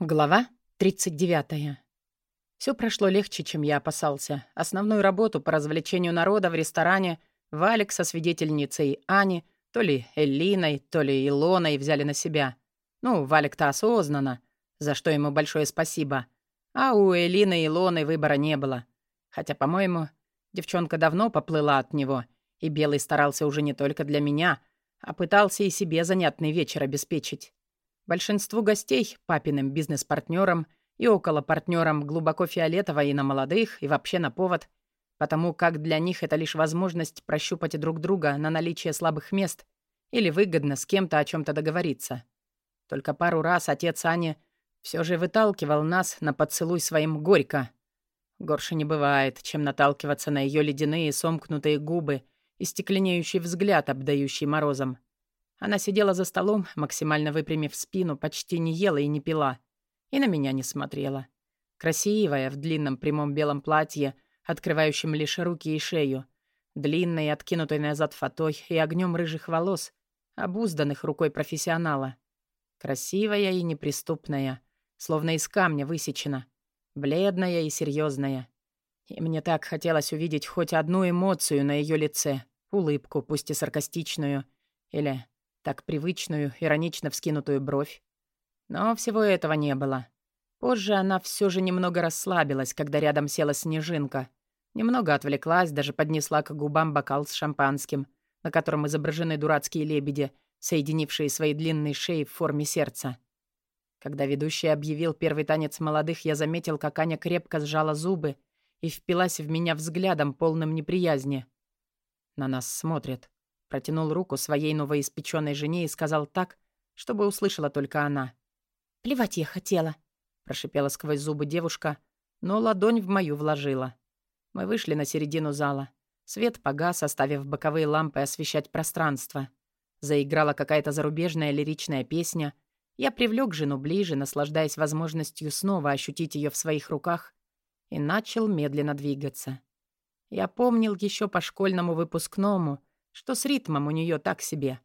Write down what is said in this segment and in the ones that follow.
Глава 39. Все прошло легче, чем я опасался. Основную работу по развлечению народа в ресторане Валик со свидетельницей Ани, то ли Эллиной, то ли Илоной взяли на себя. Ну, Валик-то осознанно, за что ему большое спасибо. А у Элины и Илоны выбора не было. Хотя, по-моему, девчонка давно поплыла от него, и Белый старался уже не только для меня, а пытался и себе занятный вечер обеспечить. Большинству гостей, папиным бизнес-партнерам и около партнерам глубоко фиолетово и на молодых, и вообще на повод, потому как для них это лишь возможность прощупать друг друга на наличие слабых мест или выгодно с кем-то о чем то договориться. Только пару раз отец Ани все же выталкивал нас на поцелуй своим горько. Горше не бывает, чем наталкиваться на ее ледяные сомкнутые губы и стекленеющий взгляд, обдающий морозом. Она сидела за столом, максимально выпрямив спину, почти не ела и не пила. И на меня не смотрела. Красивая, в длинном прямом белом платье, открывающем лишь руки и шею. Длинной, откинутой назад фатой и огнем рыжих волос, обузданных рукой профессионала. Красивая и неприступная, словно из камня высечена. Бледная и серьезная. И мне так хотелось увидеть хоть одну эмоцию на ее лице. Улыбку, пусть и саркастичную. Или так привычную, иронично вскинутую бровь. Но всего этого не было. Позже она все же немного расслабилась, когда рядом села снежинка. Немного отвлеклась, даже поднесла к губам бокал с шампанским, на котором изображены дурацкие лебеди, соединившие свои длинные шеи в форме сердца. Когда ведущий объявил первый танец молодых, я заметил, как Аня крепко сжала зубы и впилась в меня взглядом, полным неприязни. На нас смотрят. Протянул руку своей новоиспеченной жене и сказал так, чтобы услышала только она. «Плевать я хотела», — прошипела сквозь зубы девушка, но ладонь в мою вложила. Мы вышли на середину зала. Свет погас, оставив боковые лампы освещать пространство. Заиграла какая-то зарубежная лиричная песня. Я привлек жену ближе, наслаждаясь возможностью снова ощутить ее в своих руках, и начал медленно двигаться. Я помнил еще по школьному выпускному, что с ритмом у нее так себе.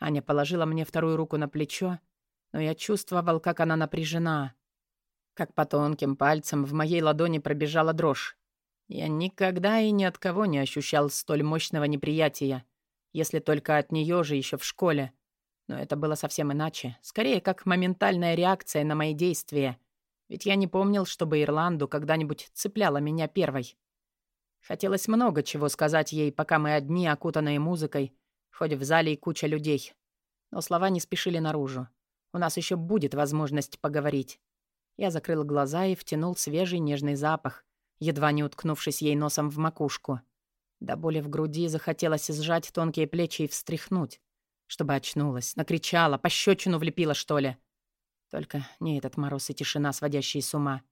Аня положила мне вторую руку на плечо, но я чувствовал, как она напряжена. Как по тонким пальцам в моей ладони пробежала дрожь. Я никогда и ни от кого не ощущал столь мощного неприятия, если только от нее же еще в школе. Но это было совсем иначе, скорее как моментальная реакция на мои действия, ведь я не помнил, чтобы Ирланду когда-нибудь цепляла меня первой. Хотелось много чего сказать ей, пока мы одни, окутанные музыкой, хоть в зале и куча людей. Но слова не спешили наружу. У нас еще будет возможность поговорить. Я закрыл глаза и втянул свежий нежный запах, едва не уткнувшись ей носом в макушку. До боли в груди захотелось сжать тонкие плечи и встряхнуть, чтобы очнулась, накричала, пощечину влепила, что ли. Только не этот мороз и тишина, сводящие с ума.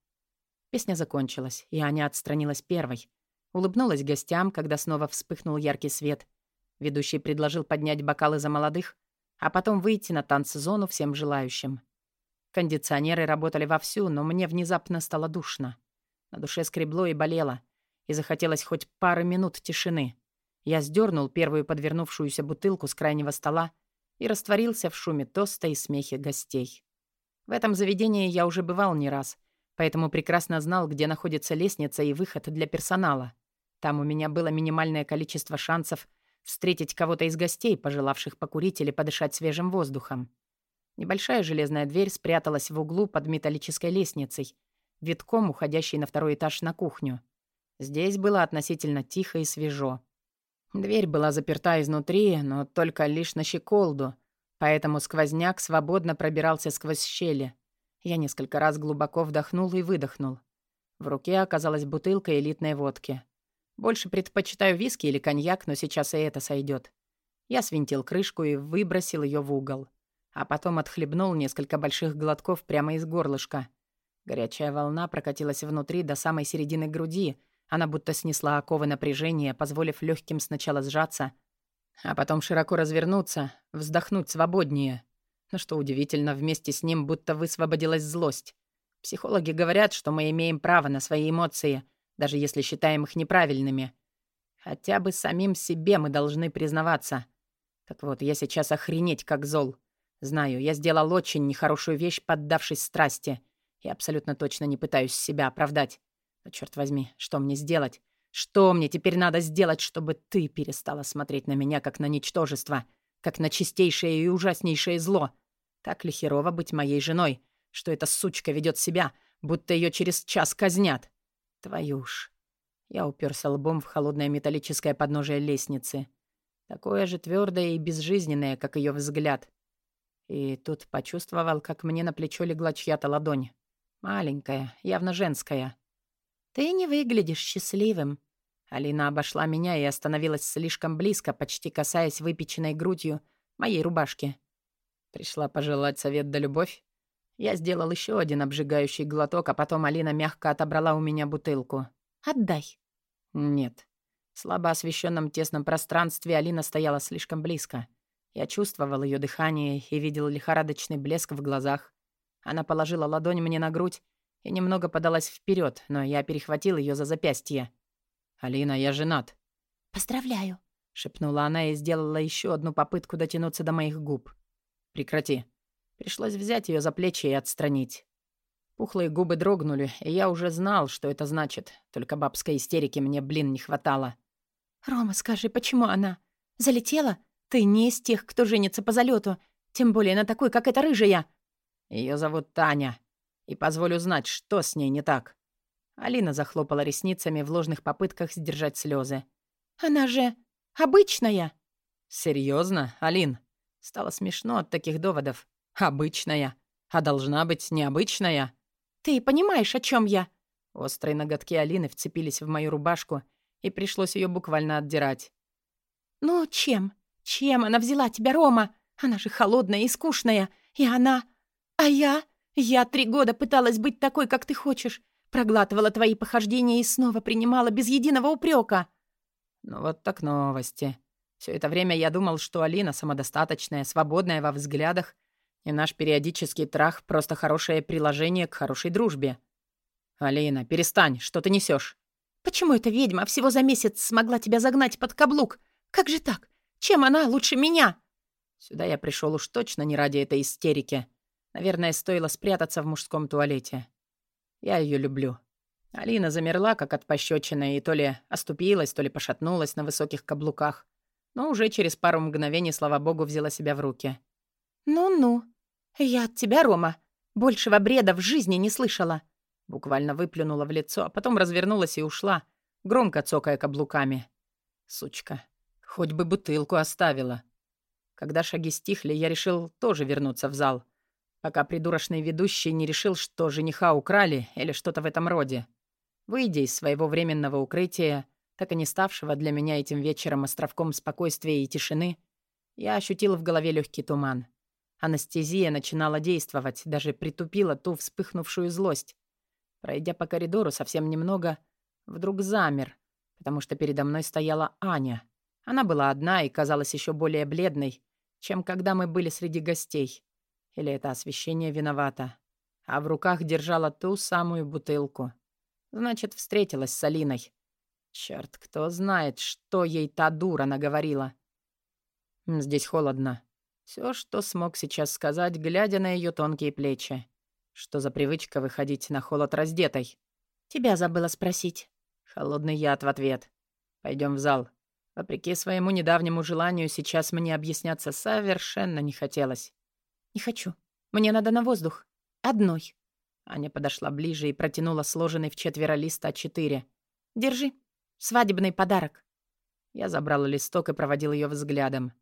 Песня закончилась, и Аня отстранилась первой, Улыбнулась гостям, когда снова вспыхнул яркий свет. Ведущий предложил поднять бокалы за молодых, а потом выйти на танцзону всем желающим. Кондиционеры работали вовсю, но мне внезапно стало душно. На душе скребло и болело, и захотелось хоть пары минут тишины. Я сдернул первую подвернувшуюся бутылку с крайнего стола и растворился в шуме тоста и смехе гостей. В этом заведении я уже бывал не раз, поэтому прекрасно знал, где находится лестница и выход для персонала. Там у меня было минимальное количество шансов встретить кого-то из гостей, пожелавших покурить или подышать свежим воздухом. Небольшая железная дверь спряталась в углу под металлической лестницей, витком уходящей на второй этаж на кухню. Здесь было относительно тихо и свежо. Дверь была заперта изнутри, но только лишь на щеколду, поэтому сквозняк свободно пробирался сквозь щели. Я несколько раз глубоко вдохнул и выдохнул. В руке оказалась бутылка элитной водки. Больше предпочитаю виски или коньяк, но сейчас и это сойдет. Я свинтил крышку и выбросил ее в угол. А потом отхлебнул несколько больших глотков прямо из горлышка. Горячая волна прокатилась внутри до самой середины груди. Она будто снесла оковы напряжения, позволив легким сначала сжаться, а потом широко развернуться, вздохнуть свободнее. Но что удивительно, вместе с ним будто высвободилась злость. Психологи говорят, что мы имеем право на свои эмоции — даже если считаем их неправильными. Хотя бы самим себе мы должны признаваться. Так вот, я сейчас охренеть как зол. Знаю, я сделал очень нехорошую вещь, поддавшись страсти. и абсолютно точно не пытаюсь себя оправдать. Но, черт возьми, что мне сделать? Что мне теперь надо сделать, чтобы ты перестала смотреть на меня как на ничтожество, как на чистейшее и ужаснейшее зло? Так ли херово быть моей женой, что эта сучка ведет себя, будто ее через час казнят? Твою ж. Я уперся лбом в холодное металлическое подножие лестницы. Такое же твердое и безжизненное, как ее взгляд. И тут почувствовал, как мне на плечо легла чья-то ладонь. Маленькая, явно женская. «Ты не выглядишь счастливым». Алина обошла меня и остановилась слишком близко, почти касаясь выпеченной грудью моей рубашки. Пришла пожелать совет да любовь. Я сделал еще один обжигающий глоток, а потом Алина мягко отобрала у меня бутылку. «Отдай». «Нет». В слабо освещенном тесном пространстве Алина стояла слишком близко. Я чувствовал ее дыхание и видел лихорадочный блеск в глазах. Она положила ладонь мне на грудь и немного подалась вперед, но я перехватил ее за запястье. «Алина, я женат». «Поздравляю», — шепнула она и сделала еще одну попытку дотянуться до моих губ. «Прекрати». Пришлось взять ее за плечи и отстранить. Пухлые губы дрогнули, и я уже знал, что это значит. Только бабской истерики мне, блин, не хватало. «Рома, скажи, почему она? Залетела? Ты не из тех, кто женится по залету, тем более на такой, как эта рыжая». Ее зовут Таня. И позволю знать, что с ней не так. Алина захлопала ресницами в ложных попытках сдержать слезы. «Она же обычная!» Серьезно, Алин?» Стало смешно от таких доводов. «Обычная. А должна быть необычная?» «Ты понимаешь, о чем я?» Острые ноготки Алины вцепились в мою рубашку, и пришлось ее буквально отдирать. «Ну, чем? Чем она взяла тебя, Рома? Она же холодная и скучная. И она... А я? Я три года пыталась быть такой, как ты хочешь. Проглатывала твои похождения и снова принимала без единого упрека. Ну вот так новости. Все это время я думал, что Алина самодостаточная, свободная во взглядах, и наш периодический трах — просто хорошее приложение к хорошей дружбе. «Алина, перестань, что ты несешь? «Почему эта ведьма всего за месяц смогла тебя загнать под каблук? Как же так? Чем она лучше меня?» Сюда я пришел уж точно не ради этой истерики. Наверное, стоило спрятаться в мужском туалете. Я ее люблю. Алина замерла, как от пощечины, и то ли оступилась, то ли пошатнулась на высоких каблуках. Но уже через пару мгновений, слава богу, взяла себя в руки. «Ну-ну. Я от тебя, Рома, большего бреда в жизни не слышала». Буквально выплюнула в лицо, а потом развернулась и ушла, громко цокая каблуками. Сучка. Хоть бы бутылку оставила. Когда шаги стихли, я решил тоже вернуться в зал, пока придурочный ведущий не решил, что жениха украли или что-то в этом роде. Выйдя из своего временного укрытия, так и не ставшего для меня этим вечером островком спокойствия и тишины, я ощутил в голове легкий туман. Анестезия начинала действовать, даже притупила ту вспыхнувшую злость. Пройдя по коридору совсем немного, вдруг замер, потому что передо мной стояла Аня. Она была одна и казалась еще более бледной, чем когда мы были среди гостей. Или это освещение виновато. А в руках держала ту самую бутылку. Значит, встретилась с Алиной. Черт, кто знает, что ей та дура наговорила. Здесь холодно. Все, что смог сейчас сказать, глядя на ее тонкие плечи. Что за привычка выходить на холод раздетой? Тебя забыла спросить. Холодный яд в ответ. Пойдем в зал. Вопреки своему недавнему желанию, сейчас мне объясняться совершенно не хотелось. «Не хочу. Мне надо на воздух. Одной». Аня подошла ближе и протянула сложенный в четверо лист А4. «Держи. Свадебный подарок». Я забрал листок и проводил ее взглядом.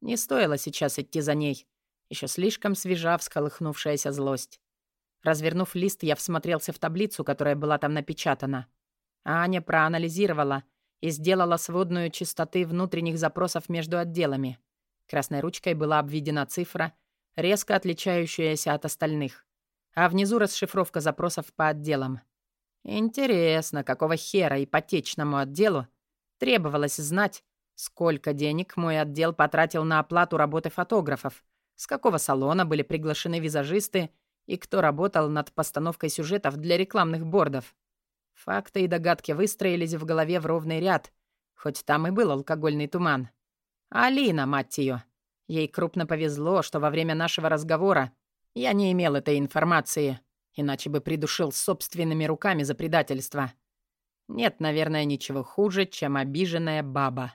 Не стоило сейчас идти за ней. Еще слишком свежа всколыхнувшаяся злость. Развернув лист, я всмотрелся в таблицу, которая была там напечатана. Аня проанализировала и сделала сводную частоты внутренних запросов между отделами. Красной ручкой была обведена цифра, резко отличающаяся от остальных. А внизу расшифровка запросов по отделам. Интересно, какого хера ипотечному отделу требовалось знать, сколько денег мой отдел потратил на оплату работы фотографов, с какого салона были приглашены визажисты и кто работал над постановкой сюжетов для рекламных бордов. Факты и догадки выстроились в голове в ровный ряд, хоть там и был алкогольный туман. Алина, мать ее. Ей крупно повезло, что во время нашего разговора я не имел этой информации. иначе бы придушил собственными руками за предательство. Нет, наверное, ничего хуже, чем обиженная баба.